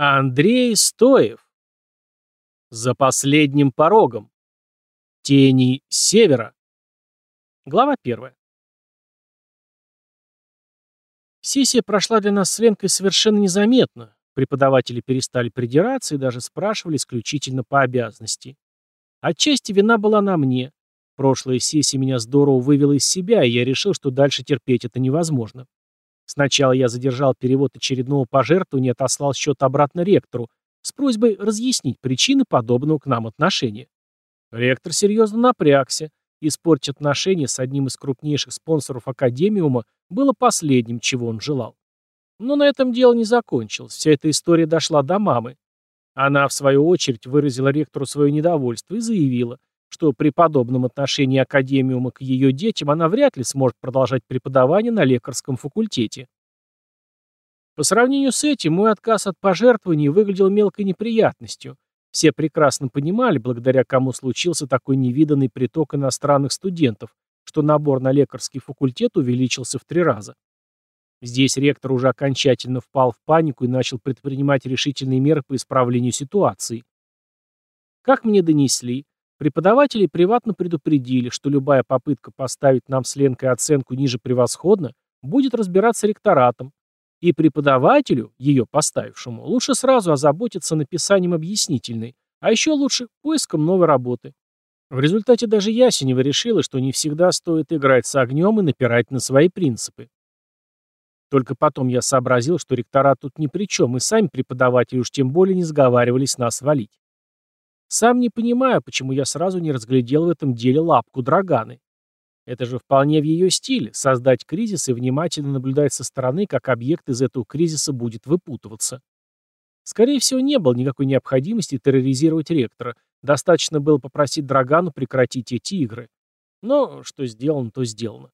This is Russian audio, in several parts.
Андрей Стоев. За последним порогом. Тени севера. Глава первая. Сессия прошла для нас с Ленкой совершенно незаметно. Преподаватели перестали придираться и даже спрашивали исключительно по обязанности. Отчасти вина была на мне. Прошлая сессия меня здорово вывела из себя, и я решил, что дальше терпеть это невозможно. Сначала я задержал перевод очередного пожертвования и отослал счет обратно ректору с просьбой разъяснить причины подобного к нам отношения. Ректор серьезно напрягся. Испортить отношения с одним из крупнейших спонсоров Академиума было последним, чего он желал. Но на этом дело не закончилось. Вся эта история дошла до мамы. Она, в свою очередь, выразила ректору свое недовольство и заявила, что при подобном отношении Академиума к ее детям она вряд ли сможет продолжать преподавание на лекарском факультете. По сравнению с этим, мой отказ от пожертвований выглядел мелкой неприятностью. Все прекрасно понимали, благодаря кому случился такой невиданный приток иностранных студентов, что набор на лекарский факультет увеличился в три раза. Здесь ректор уже окончательно впал в панику и начал предпринимать решительные меры по исправлению ситуации. Как мне донесли, Преподаватели приватно предупредили, что любая попытка поставить нам с Ленкой оценку ниже превосходно будет разбираться ректоратом, и преподавателю, ее поставившему, лучше сразу озаботиться написанием объяснительной, а еще лучше поиском новой работы. В результате даже Ясенева решила, что не всегда стоит играть с огнем и напирать на свои принципы. Только потом я сообразил, что ректорат тут ни при чем, и сами преподаватели уж тем более не сговаривались нас валить. Сам не понимаю, почему я сразу не разглядел в этом деле лапку Драганы. Это же вполне в ее стиле – создать кризис и внимательно наблюдать со стороны, как объект из этого кризиса будет выпутываться. Скорее всего, не было никакой необходимости терроризировать ректора. Достаточно было попросить Драгану прекратить эти игры. Но что сделано, то сделано.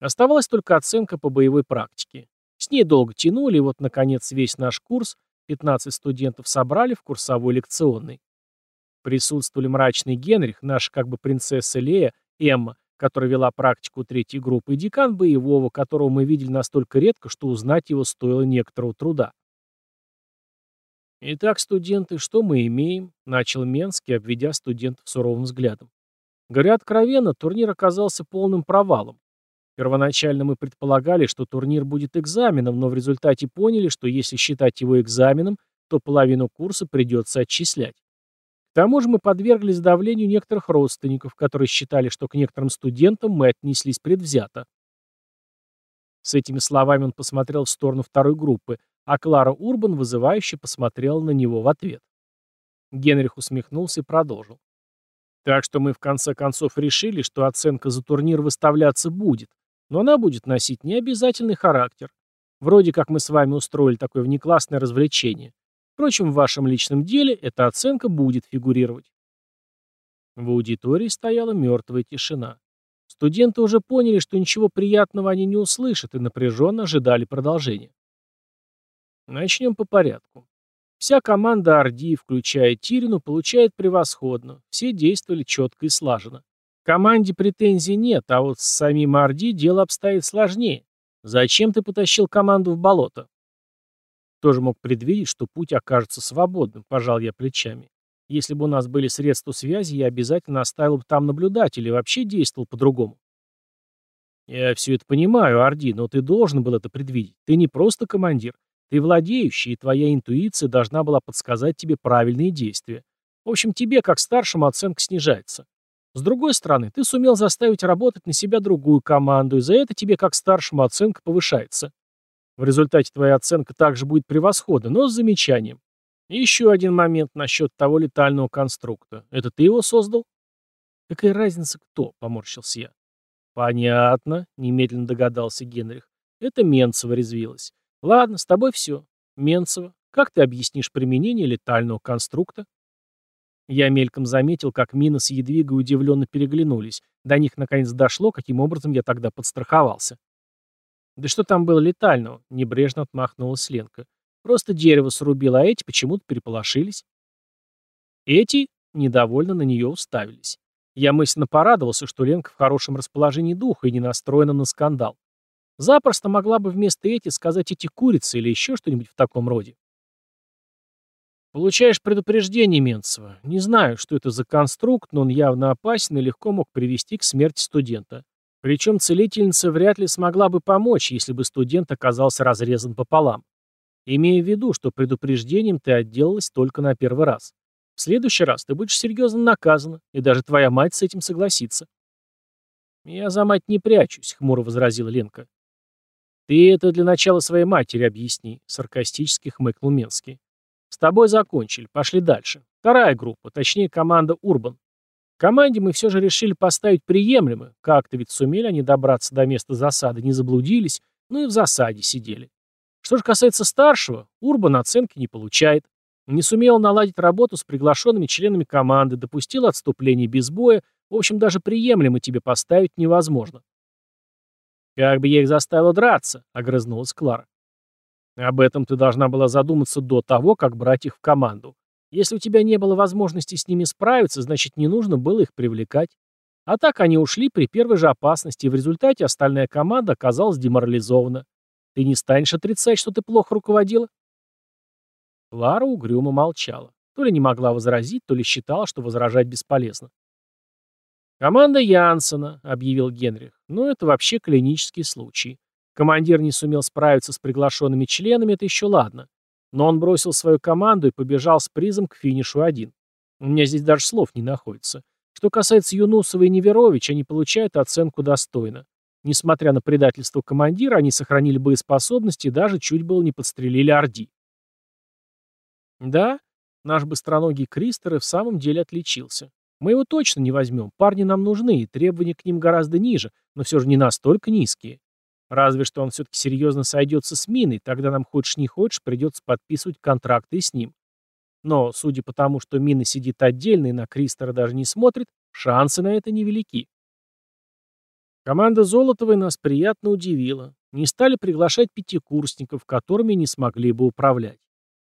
Оставалась только оценка по боевой практике. С ней долго тянули, и вот, наконец, весь наш курс, 15 студентов собрали в курсовой лекционный. Присутствовали мрачный Генрих, наша как бы принцесса Лея, Эмма, которая вела практику третьей группы, и декан боевого, которого мы видели настолько редко, что узнать его стоило некоторого труда. «Итак, студенты, что мы имеем?» — начал Менский, обведя студентов суровым взглядом. Говоря откровенно, турнир оказался полным провалом. Первоначально мы предполагали, что турнир будет экзаменом, но в результате поняли, что если считать его экзаменом, то половину курса придется отчислять. К тому же мы подверглись давлению некоторых родственников, которые считали, что к некоторым студентам мы отнеслись предвзято. С этими словами он посмотрел в сторону второй группы, а Клара Урбан вызывающе посмотрела на него в ответ. Генрих усмехнулся и продолжил. Так что мы в конце концов решили, что оценка за турнир выставляться будет, но она будет носить необязательный характер. Вроде как мы с вами устроили такое внеклассное развлечение. Впрочем, в вашем личном деле эта оценка будет фигурировать. В аудитории стояла мертвая тишина. Студенты уже поняли, что ничего приятного они не услышат и напряженно ожидали продолжения. Начнем по порядку. Вся команда Орди, включая Тирину, получает превосходно. Все действовали четко и слаженно. Команде претензий нет, а вот с самим Орди дело обстоит сложнее. Зачем ты потащил команду в болото? Тоже мог предвидеть, что путь окажется свободным, пожал я плечами. Если бы у нас были средства связи, я обязательно оставил бы там наблюдателя и вообще действовал по-другому. Я все это понимаю, Орди, но ты должен был это предвидеть. Ты не просто командир. Ты владеющий, и твоя интуиция должна была подсказать тебе правильные действия. В общем, тебе, как старшему, оценка снижается. С другой стороны, ты сумел заставить работать на себя другую команду, и за это тебе, как старшему, оценка повышается. В результате твоя оценка также будет превосходна, но с замечанием. И еще один момент насчет того летального конструкта. Это ты его создал? Какая разница кто, поморщился я. Понятно, немедленно догадался Генрих. Это Менцева резвилась. Ладно, с тобой все. Менцева, как ты объяснишь применение летального конструкта? Я мельком заметил, как Мина с Едвигой удивленно переглянулись. До них наконец дошло, каким образом я тогда подстраховался. «Да что там было летального?» — небрежно отмахнулась Ленка. «Просто дерево срубило, а эти почему-то переполошились». Эти недовольно на нее уставились. Я мысленно порадовался, что Ленка в хорошем расположении духа и не настроена на скандал. Запросто могла бы вместо эти сказать эти курицы или еще что-нибудь в таком роде. Получаешь предупреждение, Менцева. Не знаю, что это за конструкт, но он явно опасен и легко мог привести к смерти студента. Причем целительница вряд ли смогла бы помочь, если бы студент оказался разрезан пополам. Имея в виду, что предупреждением ты отделалась только на первый раз. В следующий раз ты будешь серьезно наказана, и даже твоя мать с этим согласится. «Я за мать не прячусь», — хмуро возразила Ленка. «Ты это для начала своей матери объясни», — саркастически хмыкнул Менский. С тобой закончили, пошли дальше. Вторая группа, точнее команда Урбан. Команде мы все же решили поставить приемлемо. Как-то ведь сумели они добраться до места засады, не заблудились, ну и в засаде сидели. Что же касается старшего, Урбан оценки не получает. Не сумел наладить работу с приглашенными членами команды, допустил отступление без боя, в общем, даже приемлемо тебе поставить невозможно. «Как бы я их заставил драться?» — огрызнулась Клара. Об этом ты должна была задуматься до того, как брать их в команду. Если у тебя не было возможности с ними справиться, значит, не нужно было их привлекать. А так они ушли при первой же опасности, и в результате остальная команда оказалась деморализована. Ты не станешь отрицать, что ты плохо руководила? Лара угрюмо молчала. То ли не могла возразить, то ли считала, что возражать бесполезно. «Команда Янсена», — объявил Генрих. «Ну, это вообще клинический случай. Командир не сумел справиться с приглашенными членами, это еще ладно. Но он бросил свою команду и побежал с призом к финишу один. У меня здесь даже слов не находится. Что касается Юнусова и Неверович, они получают оценку достойно. Несмотря на предательство командира, они сохранили боеспособность и даже чуть было не подстрелили Орди. Да, наш быстроногий Кристер и в самом деле отличился. Мы его точно не возьмем, парни нам нужны, и требования к ним гораздо ниже, но все же не настолько низкие. Разве что он все-таки серьезно сойдется с Миной, тогда нам хочешь не хочешь, придется подписывать контракты с ним. Но, судя по тому, что Мина сидит отдельно и на Кристера даже не смотрит, шансы на это невелики. Команда Золотовой нас приятно удивила. Не стали приглашать пятикурсников, которыми не смогли бы управлять.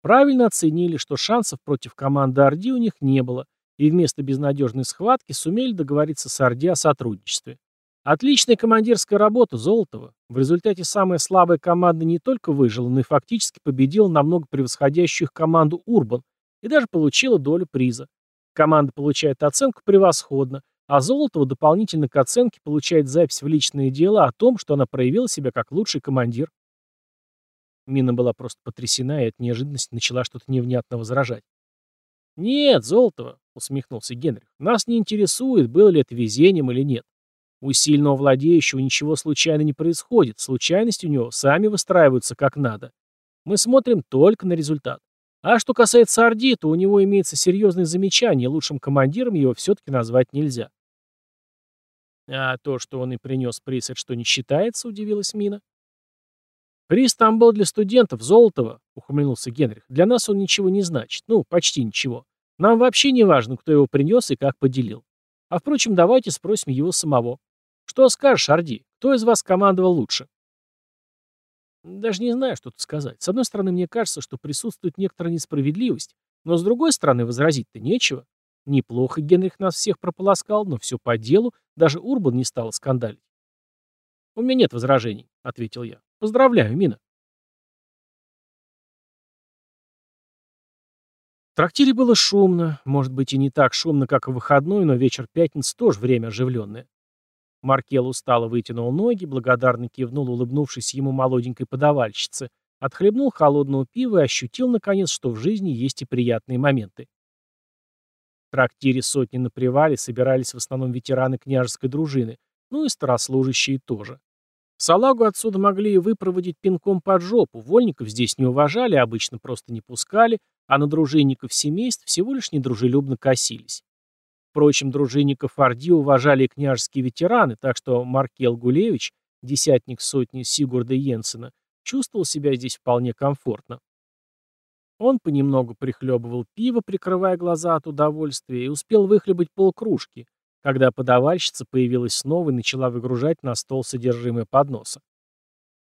Правильно оценили, что шансов против команды Орди у них не было, и вместо безнадежной схватки сумели договориться с Орди о сотрудничестве. Отличная командирская работа Золотова. В результате самая слабая команда не только выжила, но и фактически победила намного превосходящую команду Урбан и даже получила долю приза. Команда получает оценку превосходно, а Золотова дополнительно к оценке получает запись в личные дела о том, что она проявила себя как лучший командир. Мина была просто потрясена и от неожиданности начала что-то невнятно возражать. «Нет, Золотова», — усмехнулся Генрих, — «нас не интересует, было ли это везением или нет. У сильного владеющего ничего случайно не происходит, случайности у него сами выстраиваются как надо. Мы смотрим только на результат. А что касается Орди, то у него имеется серьезное замечание, лучшим командиром его все-таки назвать нельзя. А то, что он и принес приз, это что, не считается, удивилась Мина. Приз там был для студентов, Золотого, ухмыльнулся Генрих. Для нас он ничего не значит, ну, почти ничего. Нам вообще не важно, кто его принес и как поделил. А впрочем, давайте спросим его самого. Что скажешь, Орди? Кто из вас командовал лучше? Даже не знаю, что тут сказать. С одной стороны, мне кажется, что присутствует некоторая несправедливость, но с другой стороны, возразить-то нечего. Неплохо Генрих нас всех прополоскал, но все по делу, даже Урбан не стал скандалить. «У меня нет возражений», — ответил я. «Поздравляю, Мина». В трактире было шумно, может быть и не так шумно, как в выходной, но вечер пятницы тоже время оживленное. Маркел устало вытянул ноги, благодарно кивнул, улыбнувшись ему молоденькой подавальщице, отхлебнул холодного пива и ощутил, наконец, что в жизни есть и приятные моменты. В трактире сотни на привале собирались в основном ветераны княжеской дружины, ну и старослужащие тоже. Салагу отсюда могли и выпроводить пинком под жопу, вольников здесь не уважали, обычно просто не пускали, а на дружинников семейств всего лишь недружелюбно косились. Впрочем, дружинников Орди уважали и княжеские ветераны, так что Маркел Гулевич, десятник сотни Сигурда Йенсена, чувствовал себя здесь вполне комфортно. Он понемногу прихлебывал пиво, прикрывая глаза от удовольствия, и успел выхлебать полкружки, когда подавальщица появилась снова и начала выгружать на стол содержимое подноса.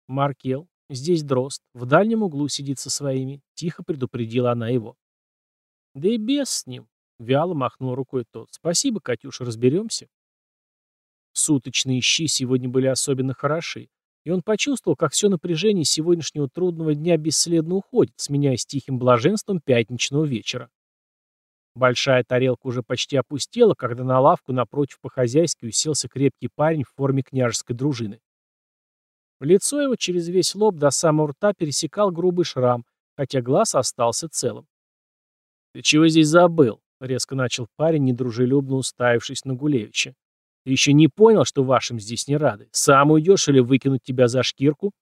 «Маркел, здесь дрозд, в дальнем углу сидит со своими», — тихо предупредила она его. «Да и без с ним», Вяло махнул рукой тот. «Спасибо, Катюша, разберемся». Суточные щи сегодня были особенно хороши. и он почувствовал, как все напряжение сегодняшнего трудного дня бесследно уходит, сменяясь тихим блаженством пятничного вечера. Большая тарелка уже почти опустела, когда на лавку напротив по-хозяйски уселся крепкий парень в форме княжеской дружины. Лицо его через весь лоб до самого рта пересекал грубый шрам, хотя глаз остался целым. «Ты чего здесь забыл?» — резко начал парень, недружелюбно уставившись на Гулевича. «Ты еще не понял, что вашим здесь не рады? Сам уйдешь или выкинуть тебя за шкирку?»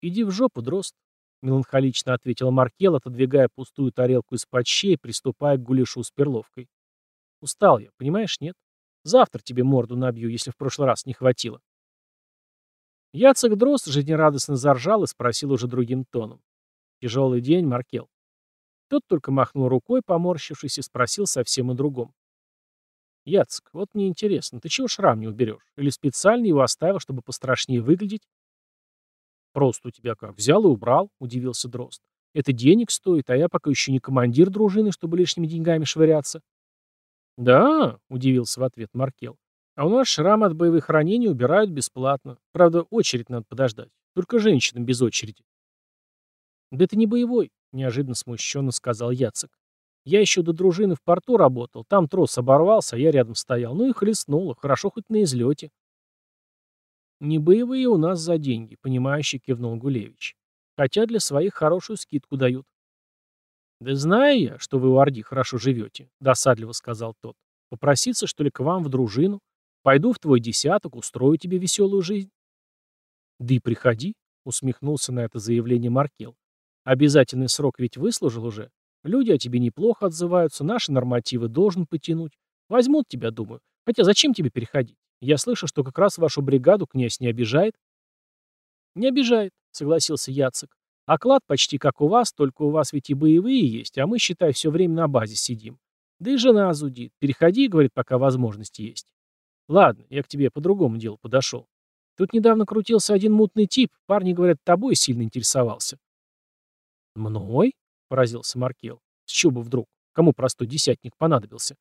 «Иди в жопу, дрозд», — меланхолично ответил Маркел, отодвигая пустую тарелку из-под щей, приступая к гуляшу с перловкой. «Устал я, понимаешь, нет? Завтра тебе морду набью, если в прошлый раз не хватило». Яцек Дрозд жизнерадостно заржал и спросил уже другим тоном. «Тяжелый день, Маркел?» Тот только махнул рукой, поморщившись, и спросил совсем о другом. «Яцек, вот мне интересно, ты чего шрам не уберешь? Или специально его оставил, чтобы пострашнее выглядеть?» «Просто у тебя как, взял и убрал», — удивился Дрозд. «Это денег стоит, а я пока еще не командир дружины, чтобы лишними деньгами швыряться». «Да», — удивился в ответ Маркел. А у нас шрам от боевых ранений убирают бесплатно. Правда, очередь надо подождать. Только женщинам без очереди. Да это не боевой, неожиданно смущенно сказал Яцек. Я еще до дружины в порту работал. Там трос оборвался, а я рядом стоял. Ну и хлестнуло. Хорошо хоть на излете. Не боевые у нас за деньги, понимающе кивнул Гулевич. Хотя для своих хорошую скидку дают. Да знаю я, что вы у Орди хорошо живете, досадливо сказал тот. Попроситься, что ли, к вам в дружину? Пойду в твой десяток, устрою тебе веселую жизнь. Да и приходи, усмехнулся на это заявление Маркел. Обязательный срок ведь выслужил уже. Люди о тебе неплохо отзываются, наши нормативы должен потянуть. Возьмут тебя, думаю. Хотя зачем тебе переходить? Я слышу, что как раз вашу бригаду князь не обижает. Не обижает, согласился Яцек. Оклад почти как у вас, только у вас ведь и боевые есть, а мы, считай, все время на базе сидим. Да и жена зудит. Переходи, говорит, пока возможность есть. Ладно, я к тебе по другому делу подошел. Тут недавно крутился один мутный тип, парни говорят, тобой сильно интересовался. Мной? Поразился Маркел. С чего бы вдруг? Кому простой десятник понадобился?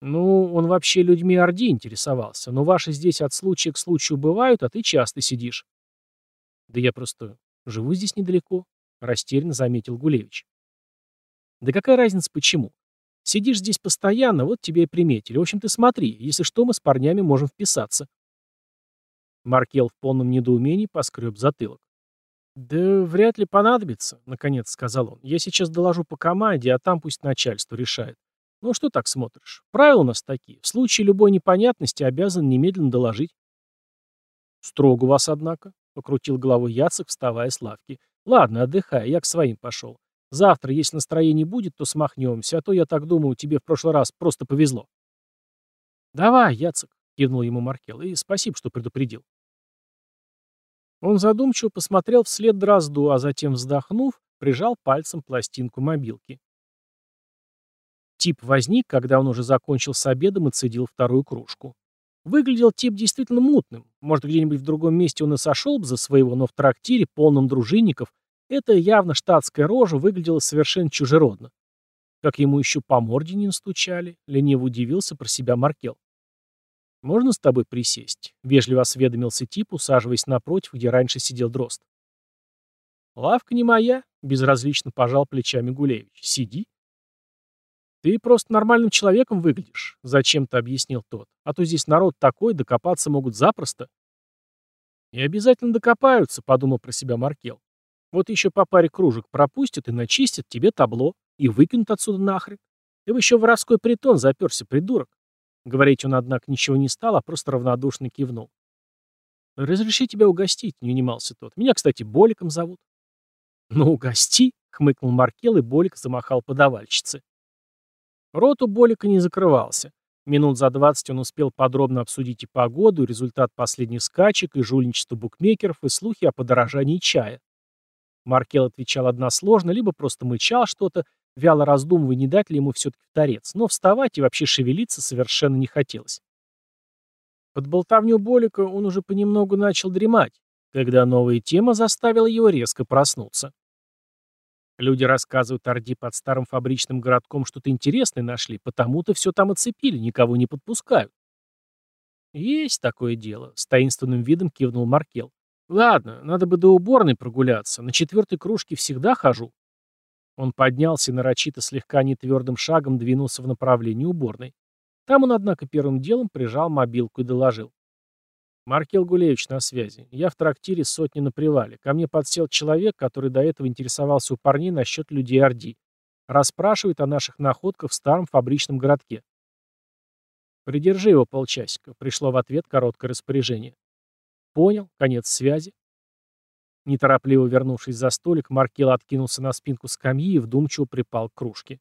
Ну, он вообще людьми Орди интересовался, но ваши здесь от случая к случаю бывают, а ты часто сидишь. Да я просто живу здесь недалеко, растерянно заметил Гулевич. Да какая разница почему? Сидишь здесь постоянно, вот тебе и приметили. В общем, ты смотри, если что, мы с парнями можем вписаться. Маркел в полном недоумении поскреб затылок. «Да вряд ли понадобится», — наконец сказал он. «Я сейчас доложу по команде, а там пусть начальство решает. Ну что так смотришь? Правила у нас такие. В случае любой непонятности обязан немедленно доложить». «Строго вас, однако», — покрутил головой Яцек, вставая с лавки. «Ладно, отдыхай, я к своим пошел. Завтра, если настроение будет, то смахнемся, а то, я так думаю, тебе в прошлый раз просто повезло. Давай, Яцек, кивнул ему Маркел, и спасибо, что предупредил. Он задумчиво посмотрел вслед Дрозду, а затем, вздохнув, прижал пальцем пластинку мобилки. Тип возник, когда он уже закончил с обедом и цедил вторую кружку. Выглядел тип действительно мутным. Может, где-нибудь в другом месте он и сошел бы за своего, но в трактире, полном дружинников, эта явно штатская рожа выглядела совершенно чужеродно. Как ему еще по морде не настучали, лениво удивился про себя Маркел. «Можно с тобой присесть?» — вежливо осведомился тип, усаживаясь напротив, где раньше сидел дрозд. «Лавка не моя», — безразлично пожал плечами Гулевич. «Сиди». «Ты просто нормальным человеком выглядишь», — зачем-то объяснил тот. «А то здесь народ такой, докопаться могут запросто». «И обязательно докопаются», — подумал про себя Маркел. Вот еще по паре кружек пропустят и начистят тебе табло, и выкинут отсюда нахрен. Ты бы еще в воровской притон заперся, придурок. Говорить он, однако, ничего не стал, а просто равнодушно кивнул. «Разреши тебя угостить», — не унимался тот. «Меня, кстати, Боликом зовут». «Ну, угости», — хмыкнул Маркел, и Болик замахал подавальщице. Рот у Болика не закрывался. Минут за двадцать он успел подробно обсудить и погоду, и результат последних скачек, и жульничество букмекеров, и слухи о подорожании чая. Маркел отвечал односложно, либо просто мычал что-то, вяло раздумывая, не дать ли ему все-таки торец, но вставать и вообще шевелиться совершенно не хотелось. Под болтовню Болика он уже понемногу начал дремать, когда новая тема заставила его резко проснуться. Люди рассказывают Орди под старым фабричным городком что-то интересное нашли, потому-то все там оцепили, никого не подпускают. Есть такое дело, с таинственным видом кивнул Маркел. Ладно, надо бы до уборной прогуляться, на четвертой кружке всегда хожу. Он поднялся и нарочито слегка нетвердым шагом двинулся в направлении уборной. Там он, однако, первым делом прижал мобилку и доложил. «Маркел Гулевич на связи. Я в трактире сотни на привале. Ко мне подсел человек, который до этого интересовался у парней насчет людей Орди. Расспрашивает о наших находках в старом фабричном городке. «Придержи его полчасика», — пришло в ответ короткое распоряжение. «Понял. Конец связи». Неторопливо вернувшись за столик, Маркел откинулся на спинку скамьи и вдумчиво припал к кружке.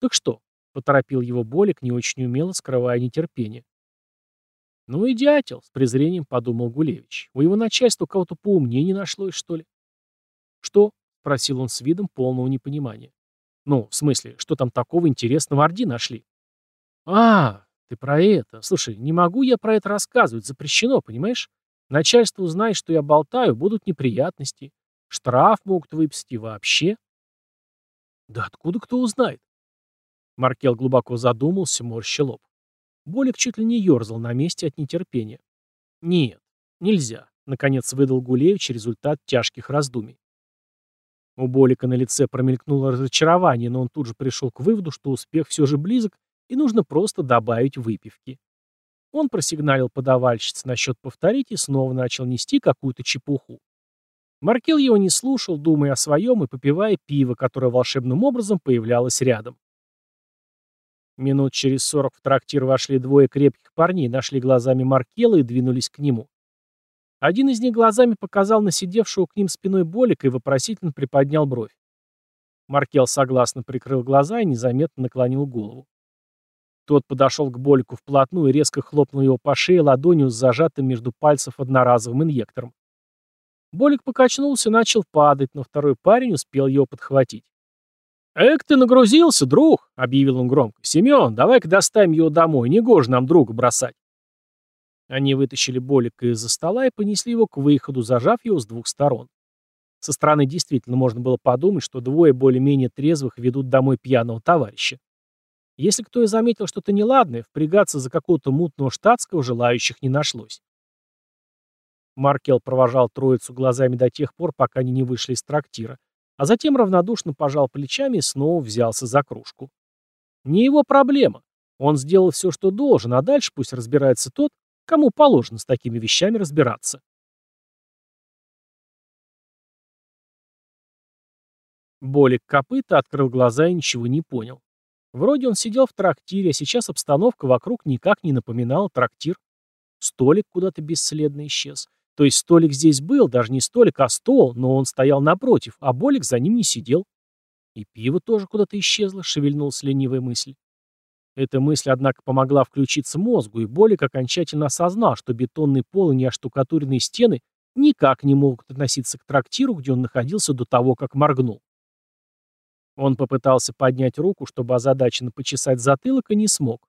«Так что?» — поторопил его Болик, не очень умело скрывая нетерпение. «Ну и дятел», — с презрением подумал Гулевич. «У его начальства кого-то поумнее не нашлось, что ли?» «Что?» — спросил он с видом полного непонимания. «Ну, в смысле, что там такого интересного Орди нашли?» «А, ты про это. Слушай, не могу я про это рассказывать, запрещено, понимаешь? Начальство узнает, что я болтаю, будут неприятности. Штраф могут выписать и вообще. Да откуда кто узнает? Маркел глубоко задумался, морщил лоб. Болик чуть ли не ерзал на месте от нетерпения. Нет, нельзя. Наконец выдал Гулевич результат тяжких раздумий. У Болика на лице промелькнуло разочарование, но он тут же пришел к выводу, что успех все же близок, и нужно просто добавить выпивки. Он просигналил подавальщице насчет повторить и снова начал нести какую-то чепуху. Маркел его не слушал, думая о своем и попивая пиво, которое волшебным образом появлялось рядом. Минут через сорок в трактир вошли двое крепких парней, нашли глазами Маркела и двинулись к нему. Один из них глазами показал на сидевшего к ним спиной Болика и вопросительно приподнял бровь. Маркел согласно прикрыл глаза и незаметно наклонил голову. Тот подошел к Болику вплотную и резко хлопнул его по шее ладонью с зажатым между пальцев одноразовым инъектором. Болик покачнулся и начал падать, но второй парень успел его подхватить. «Эк, ты нагрузился, друг!» — объявил он громко. «Семен, давай-ка доставим его домой, негоже нам друга бросать». Они вытащили Болика из-за стола и понесли его к выходу, зажав его с двух сторон. Со стороны действительно можно было подумать, что двое более-менее трезвых ведут домой пьяного товарища. Если кто и заметил что-то неладное, впрягаться за какого-то мутного штатского желающих не нашлось. Маркел провожал троицу глазами до тех пор, пока они не вышли из трактира, а затем равнодушно пожал плечами и снова взялся за кружку. Не его проблема. Он сделал все, что должен, а дальше пусть разбирается тот, кому положено с такими вещами разбираться. Болик копыта открыл глаза и ничего не понял. Вроде он сидел в трактире, а сейчас обстановка вокруг никак не напоминала трактир. Столик куда-то бесследно исчез. То есть столик здесь был, даже не столик, а стол, но он стоял напротив, а Болик за ним не сидел. И пиво тоже куда-то исчезло, шевельнулась ленивая мысль. Эта мысль, однако, помогла включиться мозгу, и Болик окончательно осознал, что бетонный пол и неоштукатуренные стены никак не могут относиться к трактиру, где он находился до того, как моргнул. Он попытался поднять руку, чтобы озадаченно почесать затылок, и не смог.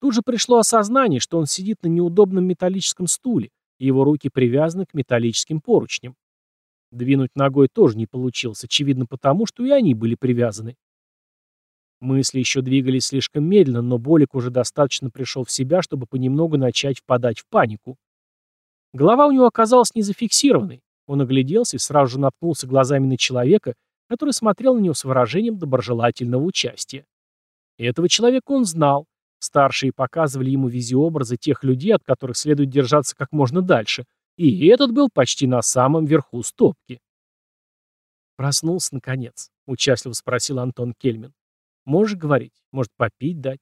Тут же пришло осознание, что он сидит на неудобном металлическом стуле, и его руки привязаны к металлическим поручням. Двинуть ногой тоже не получилось, очевидно потому, что и они были привязаны. Мысли еще двигались слишком медленно, но Болик уже достаточно пришел в себя, чтобы понемногу начать впадать в панику. Голова у него оказалась не зафиксированной. Он огляделся и сразу же наткнулся глазами на человека, который смотрел на него с выражением доброжелательного участия. Этого человека он знал. Старшие показывали ему визиобразы тех людей, от которых следует держаться как можно дальше, и этот был почти на самом верху стопки. «Проснулся, наконец», — участливо спросил Антон Кельмин. «Можешь говорить? Может, попить дать?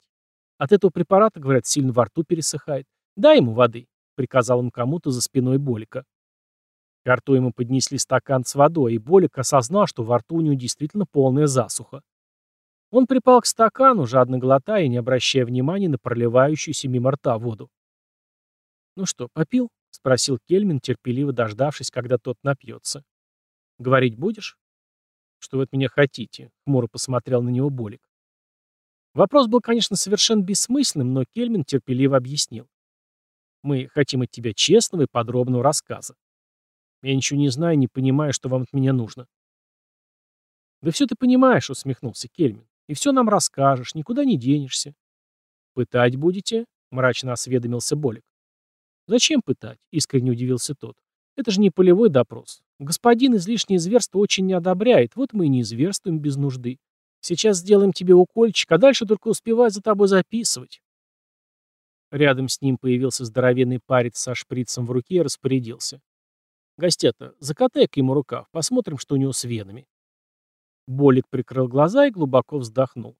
От этого препарата, говорят, сильно во рту пересыхает. Дай ему воды», — приказал он кому-то за спиной Болика. К рту ему поднесли стакан с водой, и Болик осознал, что во рту у него действительно полная засуха. Он припал к стакану, жадно глотая и не обращая внимания на проливающуюся мимо рта воду. «Ну что, попил?» — спросил Кельмин, терпеливо дождавшись, когда тот напьется. «Говорить будешь?» «Что вы от меня хотите?» — хмуро посмотрел на него Болик. Вопрос был, конечно, совершенно бессмысленным, но Кельмин терпеливо объяснил. «Мы хотим от тебя честного и подробного рассказа. Я ничего не знаю, не понимаю, что вам от меня нужно. Да все ты понимаешь, усмехнулся Кельмин. И все нам расскажешь, никуда не денешься. Пытать будете? — мрачно осведомился Болик. «Зачем пытать?» — искренне удивился тот. «Это же не полевой допрос. Господин излишнее зверство очень не одобряет, вот мы и не зверствуем без нужды. Сейчас сделаем тебе укольчик, а дальше только успевай за тобой записывать». Рядом с ним появился здоровенный парень со шприцем в руке и распорядился. «Гостята, закатай-ка ему рукав, посмотрим, что у него с венами». Болик прикрыл глаза и глубоко вздохнул.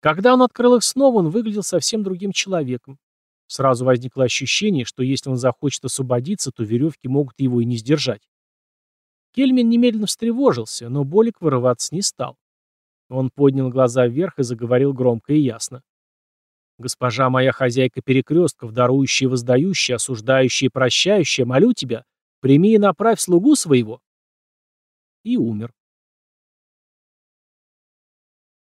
Когда он открыл их снова, он выглядел совсем другим человеком. Сразу возникло ощущение, что если он захочет освободиться, то веревки могут его и не сдержать. Кельмин немедленно встревожился, но Болик вырываться не стал. Он поднял глаза вверх и заговорил громко и ясно. «Госпожа моя хозяйка перекрестков, дарующая воздающая, осуждающая и прощающая, молю тебя, прими и направь слугу своего». И умер.